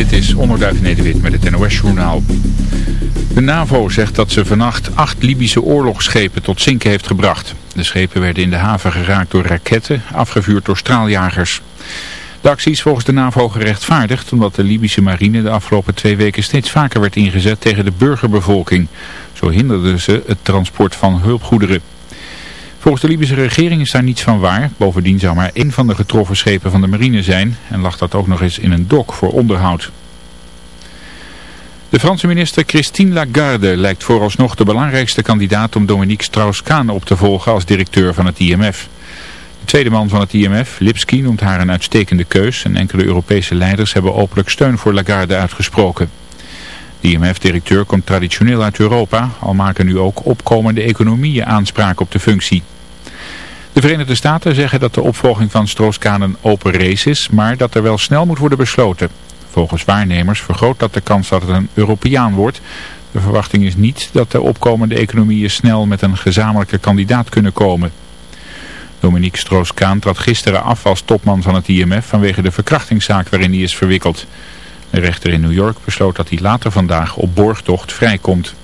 Dit is Onderduif Nederwit met het NOS-journaal. De NAVO zegt dat ze vannacht acht Libische oorlogsschepen tot zinken heeft gebracht. De schepen werden in de haven geraakt door raketten, afgevuurd door straaljagers. De actie is volgens de NAVO gerechtvaardigd omdat de Libische marine de afgelopen twee weken steeds vaker werd ingezet tegen de burgerbevolking. Zo hinderden ze het transport van hulpgoederen. Volgens de Libische regering is daar niets van waar. Bovendien zou maar één van de getroffen schepen van de marine zijn en lag dat ook nog eens in een dok voor onderhoud. De Franse minister Christine Lagarde lijkt vooralsnog de belangrijkste kandidaat om Dominique Strauss-Kaan op te volgen als directeur van het IMF. De tweede man van het IMF, Lipski, noemt haar een uitstekende keus en enkele Europese leiders hebben openlijk steun voor Lagarde uitgesproken. De IMF-directeur komt traditioneel uit Europa, al maken nu ook opkomende economieën aanspraak op de functie. De Verenigde Staten zeggen dat de opvolging van Stroos-Kaan een open race is, maar dat er wel snel moet worden besloten. Volgens waarnemers vergroot dat de kans dat het een Europeaan wordt. De verwachting is niet dat de opkomende economieën snel met een gezamenlijke kandidaat kunnen komen. Dominique Stroos-Kaan trad gisteren af als topman van het IMF vanwege de verkrachtingszaak waarin hij is verwikkeld. De rechter in New York besloot dat hij later vandaag op borgtocht vrijkomt.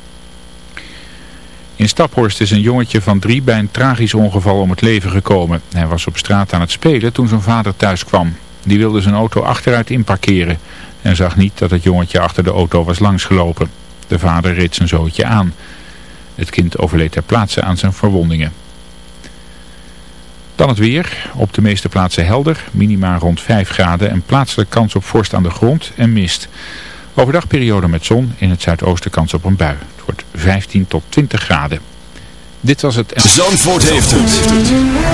In Staphorst is een jongetje van drie bij een tragisch ongeval om het leven gekomen. Hij was op straat aan het spelen toen zijn vader thuis kwam. Die wilde zijn auto achteruit inparkeren en zag niet dat het jongetje achter de auto was langsgelopen. De vader reed zijn zootje aan. Het kind overleed ter plaatse aan zijn verwondingen. Dan het weer. Op de meeste plaatsen helder. Minima rond 5 graden en plaatselijk kans op vorst aan de grond en mist. Overdag periode met zon. In het zuidoosten kans op een bui. Het wordt 15 tot 20 graden. Dit was het... Zandvoort heeft het.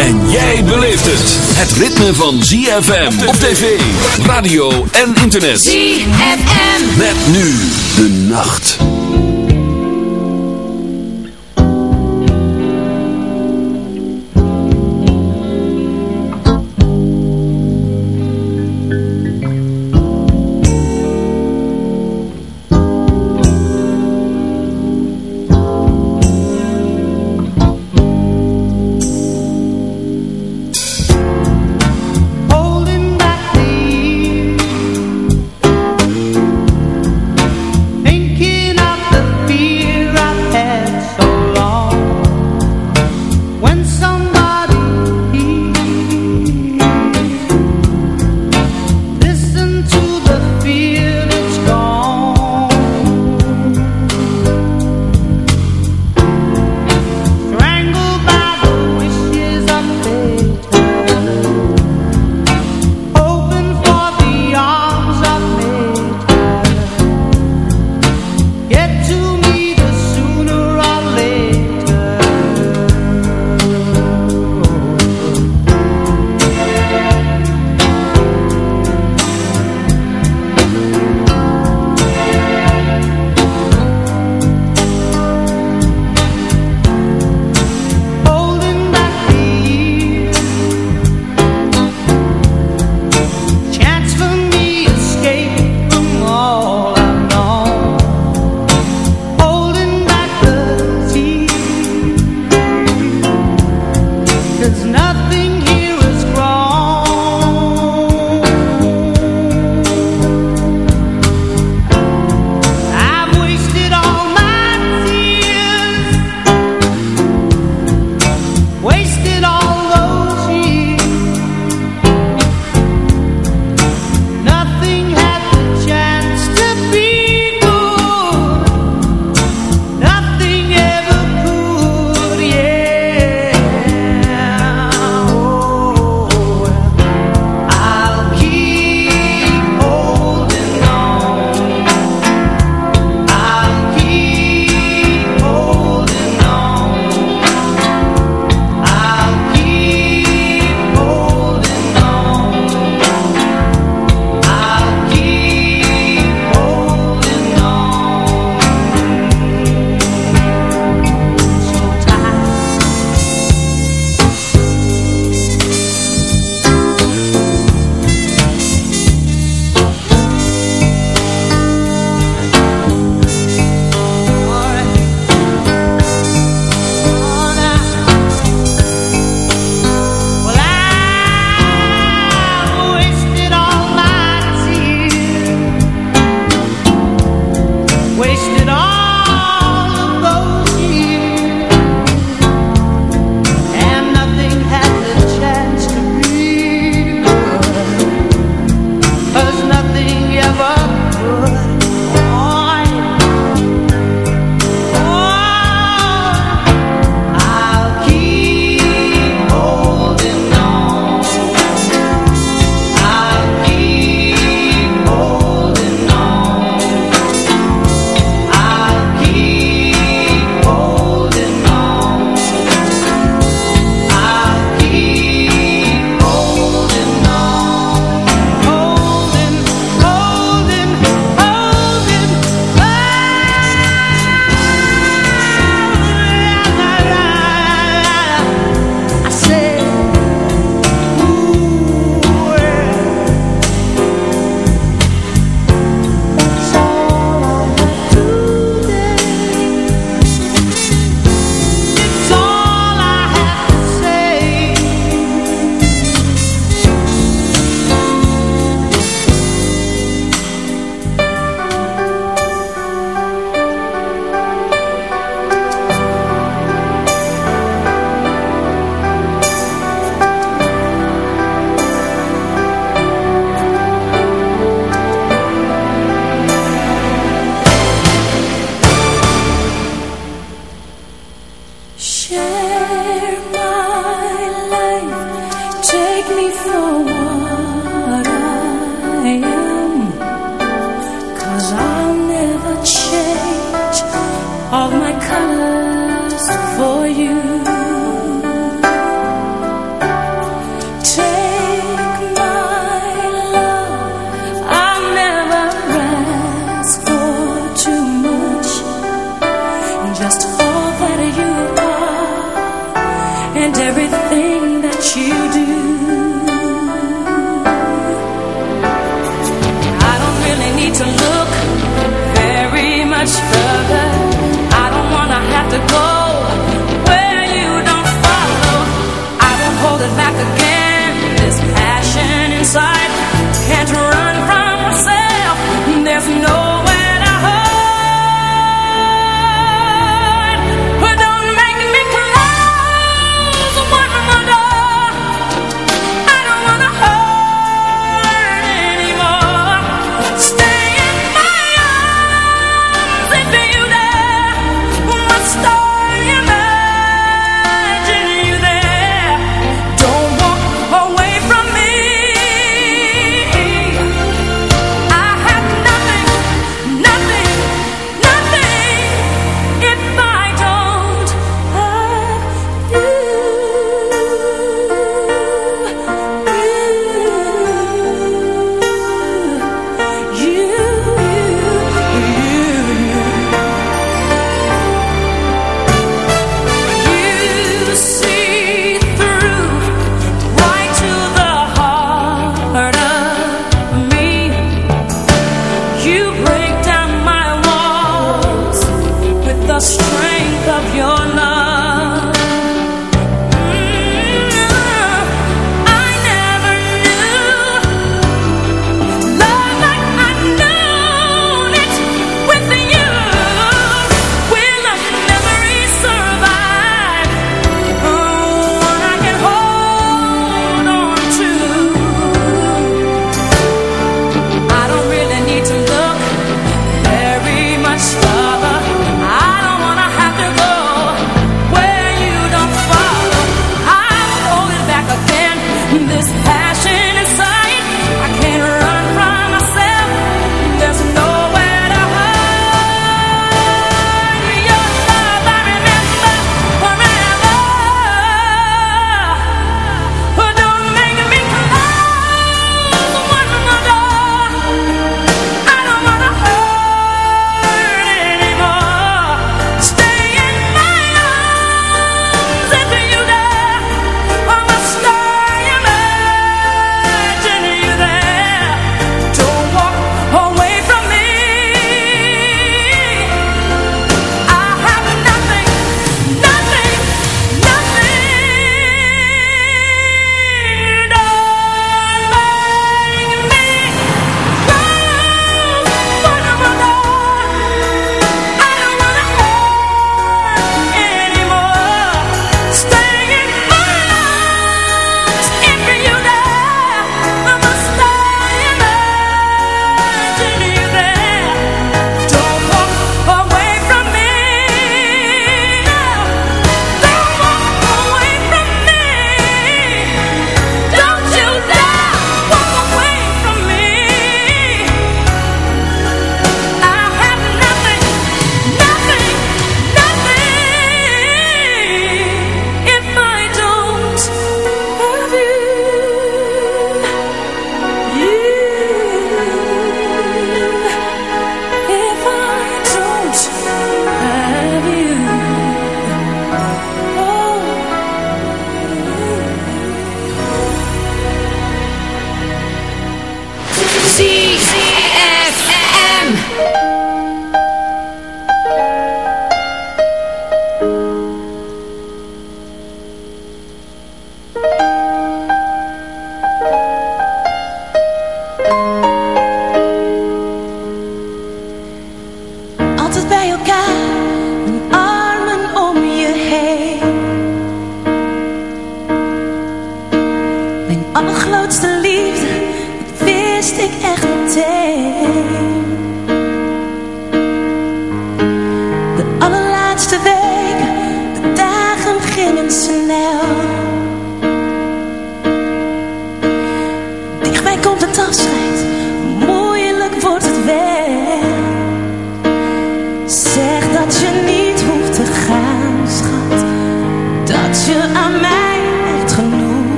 En jij beleeft het. Het ritme van ZFM op tv, radio en internet. ZFM. Met nu de nacht.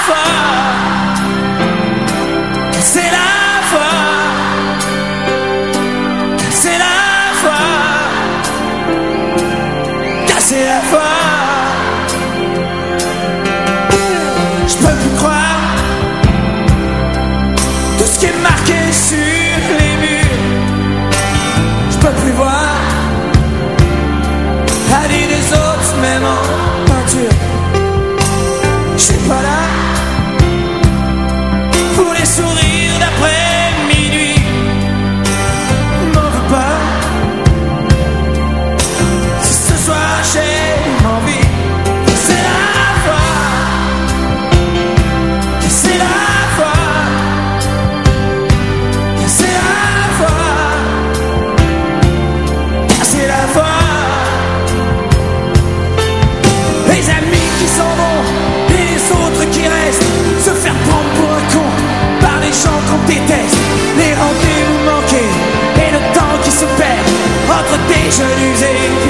outside eso zijn nu.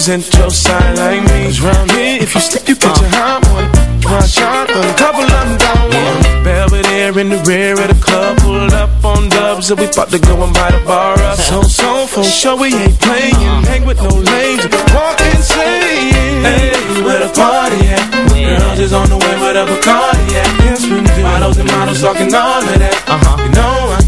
represent your side like me. Cause round here, if you slip, you get your hot one. One shot, a couple of them down one. Belvedere in the rear of the club, pulled up on dubs, and we about to go and buy the bar up. So, so, for sure, we ain't playing. Hang with no lames, walk insane. Hey, where the party at? Girls is on the way with a Bacardi at. Yes, we do. Models and models talking all of that. Uh-huh. You know I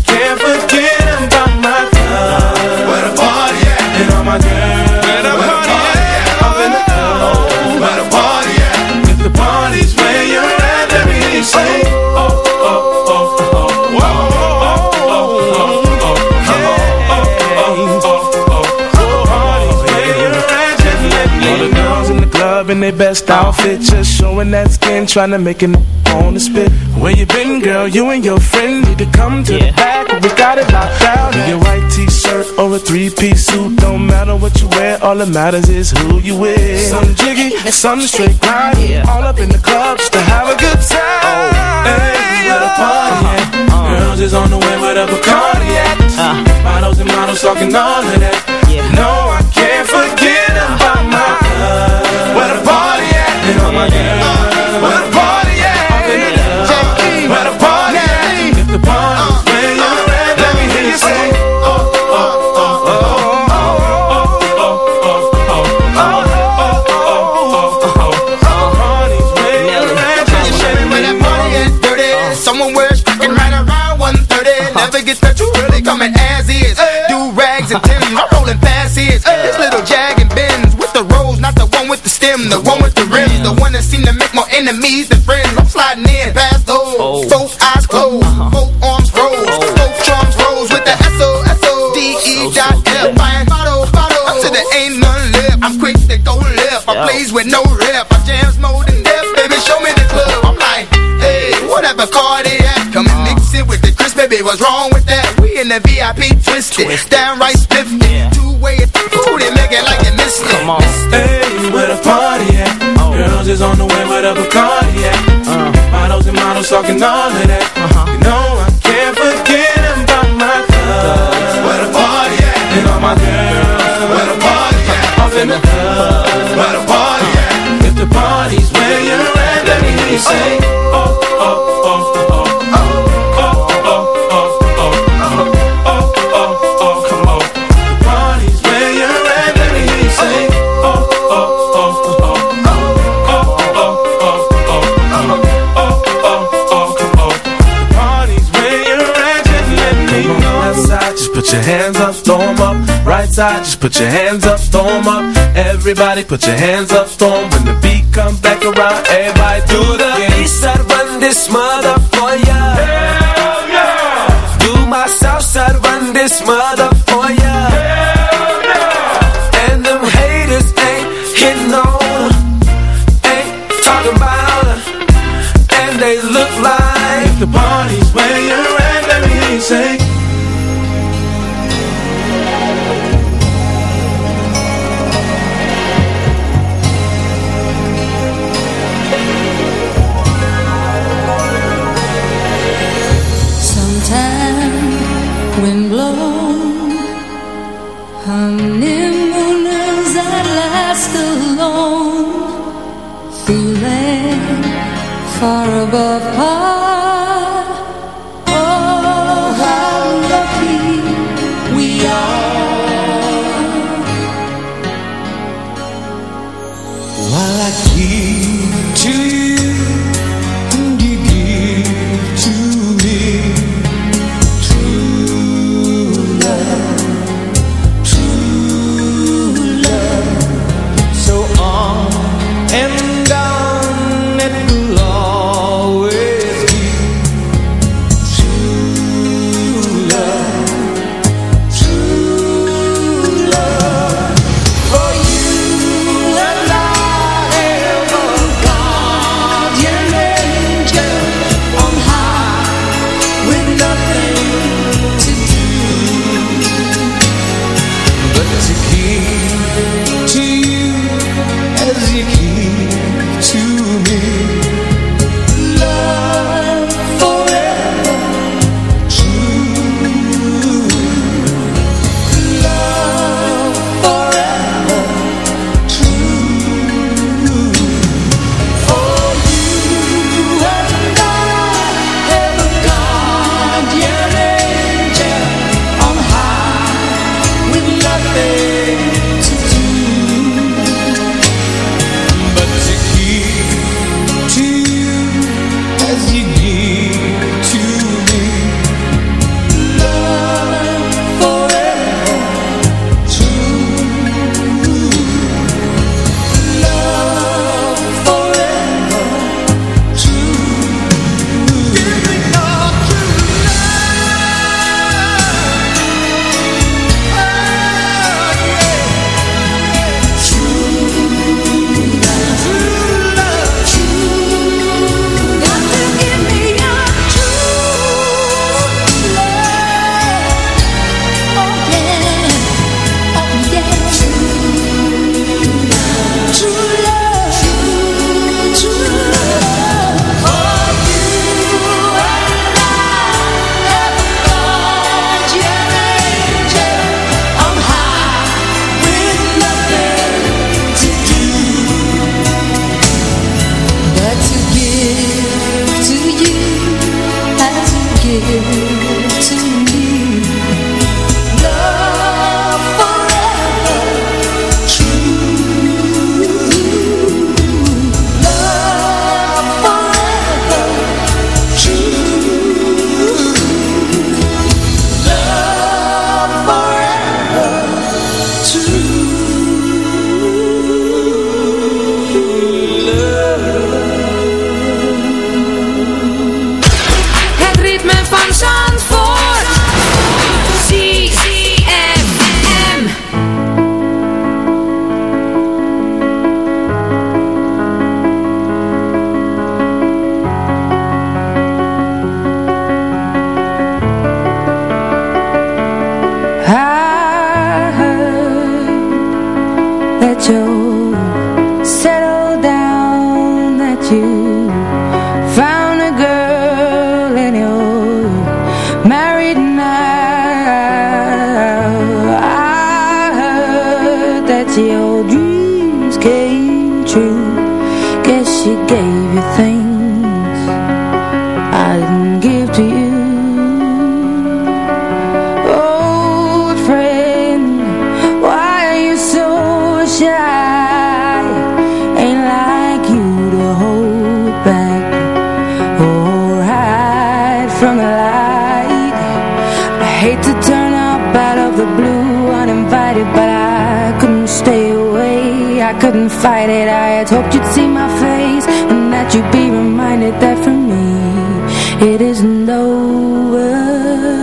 their best outfit, just showing that skin, trying to make it on the spit. Where you been, girl? You and your friend need to come to the back. We got it locked down. In your white t-shirt or a three-piece suit, don't matter what you wear. All that matters is who you with. Some jiggy, some straight grind. All up in the club just to have a good time. Oh. Hey, where the party? Uh, Girls is on the way with a Bacardi at. Uh, models and models talking all of that. Yeah. No, I can't forget about my. Where the party at? Where the enemies than friends. I'm sliding in past those, oh. both eyes closed, uh-huh. both arms rose, oh. both drums rose with the S O S O D E dot F. Fine, bottle, bottle, until there ain't none left. I'm quick to go left. I plays with no rep. I jams more than death, baby. Show me the club. I'm like, hey, whatever car they at, come and mix it with the crisp, baby. What's wrong with that? We in the VIP twisted, twisted. downright spiffy. Yeah. Two way food and make it like you missed it. Come on. Hey, where the party at? Girls is on the way the Bacardi at. Uh. Models and models talking all of that. Uh -huh. You know I can't forget about my club. Where the party at? And all my girls. outside, just put your hands up, throw them up. Everybody put your hands up, throw them. When the beat come back around, everybody do the yeah. side, run this mother for ya. Hell yeah! Do my south side, run this mother it isn't over.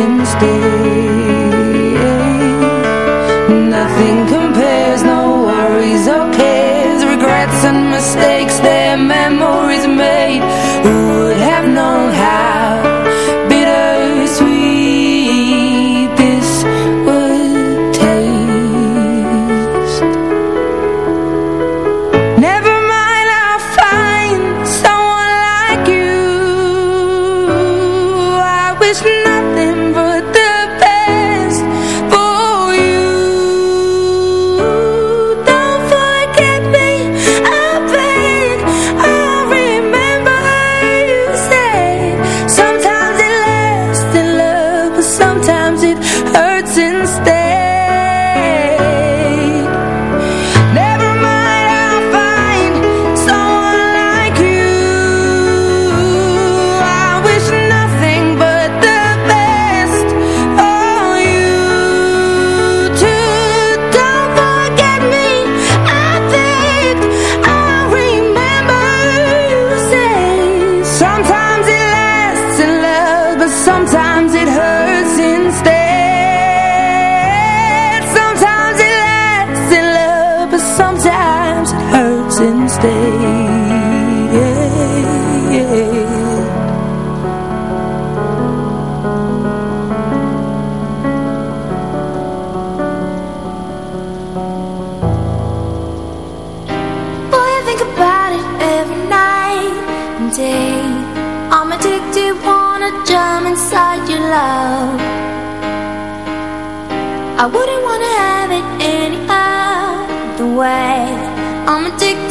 can stay Nothing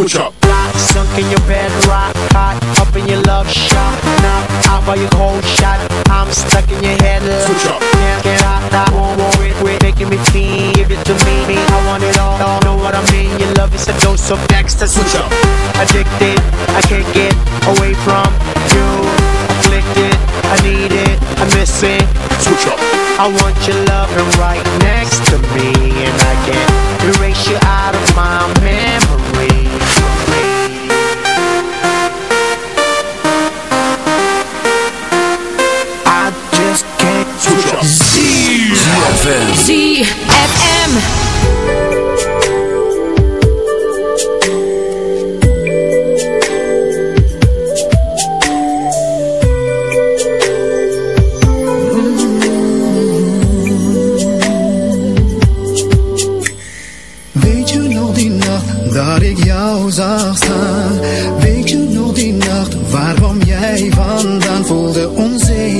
Switch up. Block, sunk in your bed, rock hot, up in your love shot. Knock out by your cold shot. I'm stuck in your head. love. Switch up. Can't get out, I won't worry, quit making me feel. Give it to me, I want it all. all. Know what I mean? Your love is a dose of Dexter. Switch up. Addicted, I can't get away from you. Afflicted, I need it, I miss it. Switch up. I want your loving right next to me And I can't erase you out of my memory ik jou zag staan? Weet je nog die nacht, waar kwam jij vandaan? Voelde onzekerheid,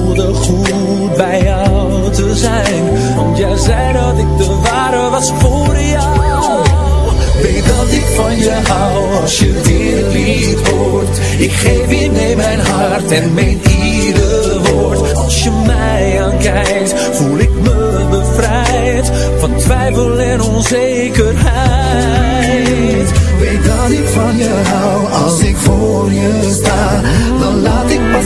goed bij jou te zijn. Want jij zei dat ik de ware was voor jou. Weet dat ik van je hou als je dit lied hoort. Ik geef je mee mijn hart en meen ieder woord. Als je mij aankijkt voel ik me bevrijd Van twijfel en onzekerheid. Weet dat ik van je hou als ik voor je sta. Dan laat ik pas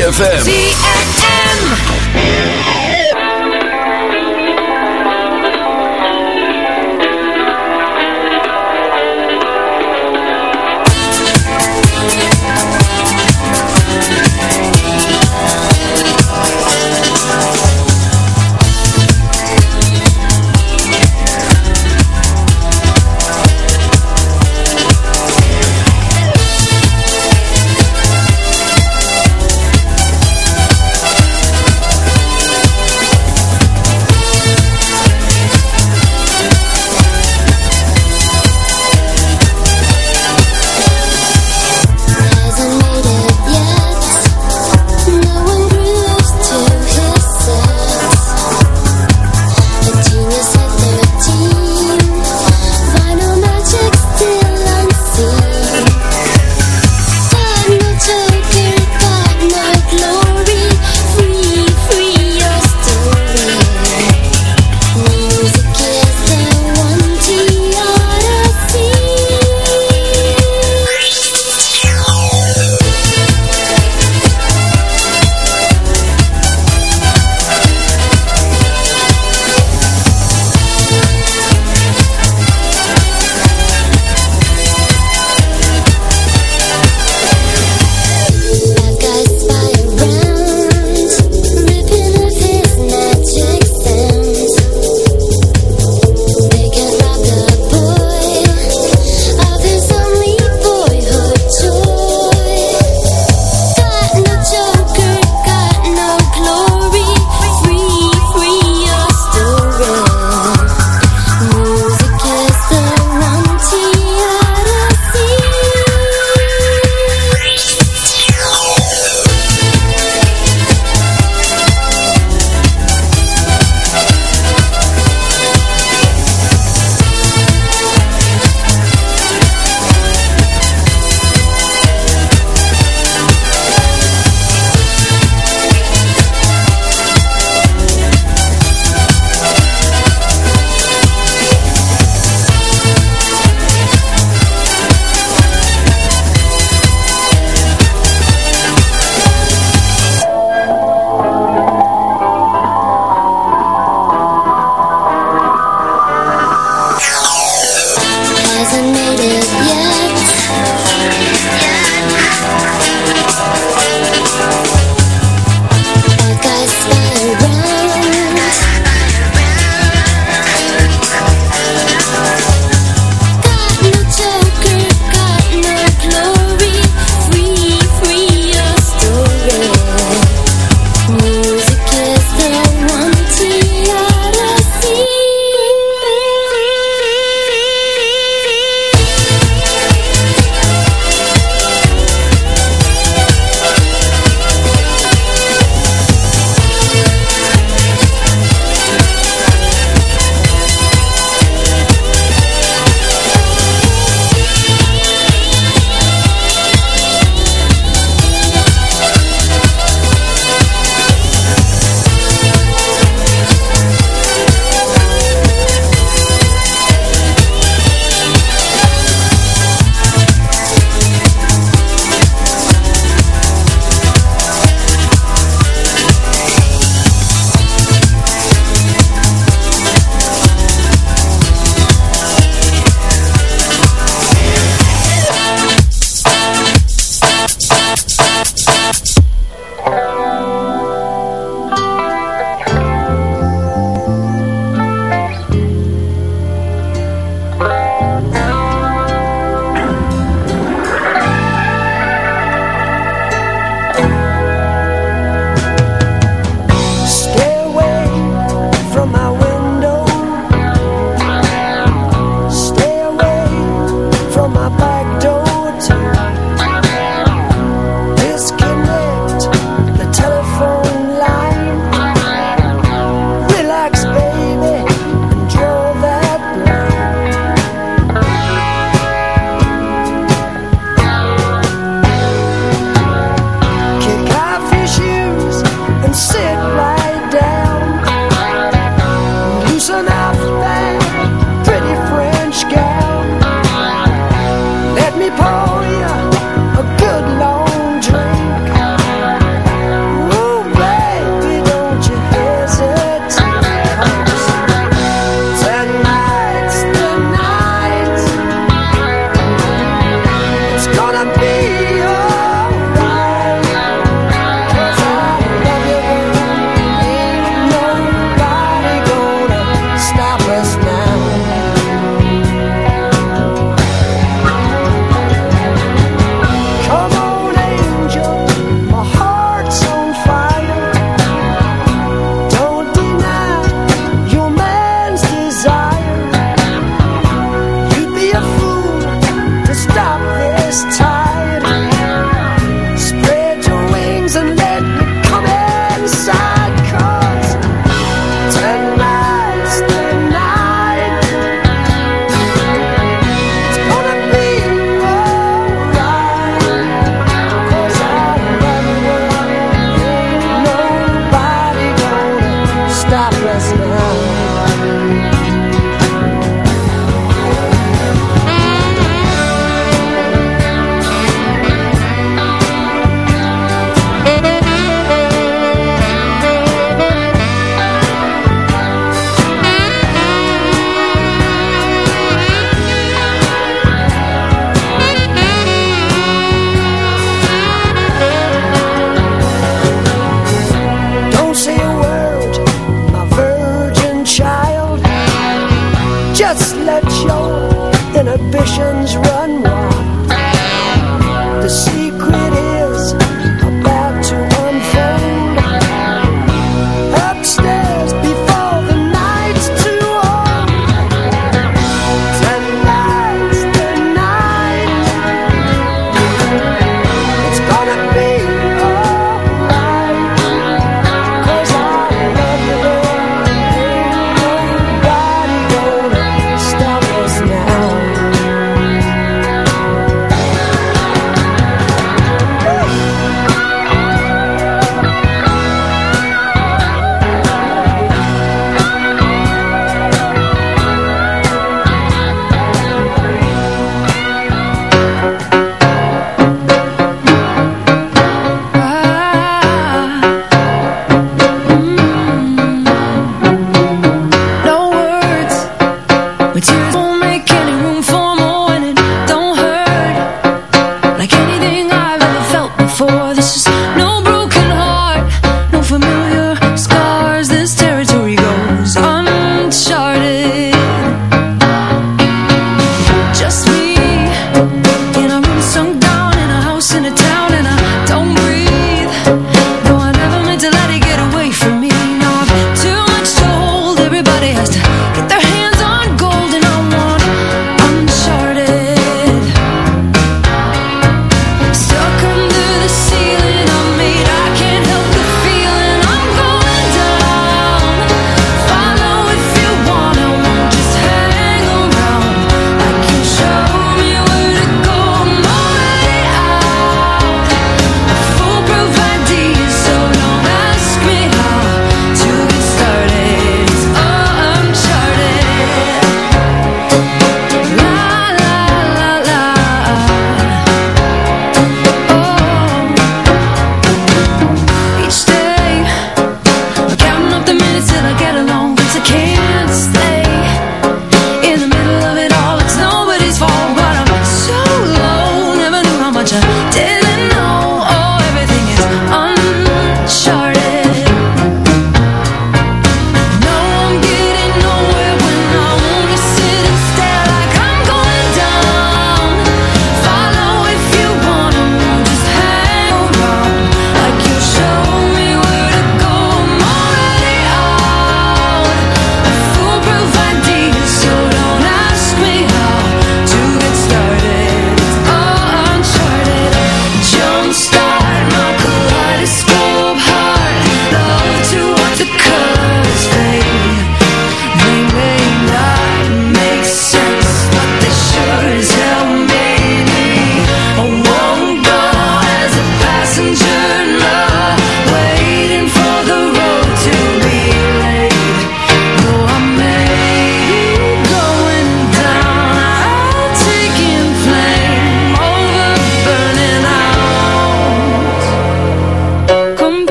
ZFM.